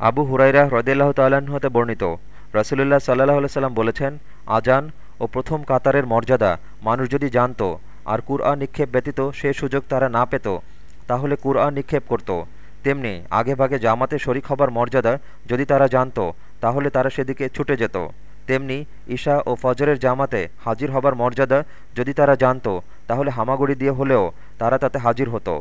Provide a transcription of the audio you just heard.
আবু হুরাইরা হ্রদিল্লাহ হতে বর্ণিত। রসুলুল্লাহ সাল্লাহ সাল্লাম বলেছেন, আজান ও প্রথম কাতারের মর্যাদা মানুষ যদি জানত আর কুরআ নিক্ষেপ ব্যতীত সে সুযোগ তারা না পেত, তাহলে কুরআ নিক্ষেপ করত। তেমনি আগেভাগে জামাতে শরিক হবার মর্যাদা যদি তারা জানত, তাহলে তারা সেদিকে ছুটে যেত। তেমনি ঈশা ও ফজরের জামাতে হাজির হবার মর্যাদা যদি তারা জানত, তাহলে হামাগুড়ি দিয়ে হলেও তারা তাতে হাজির হতো।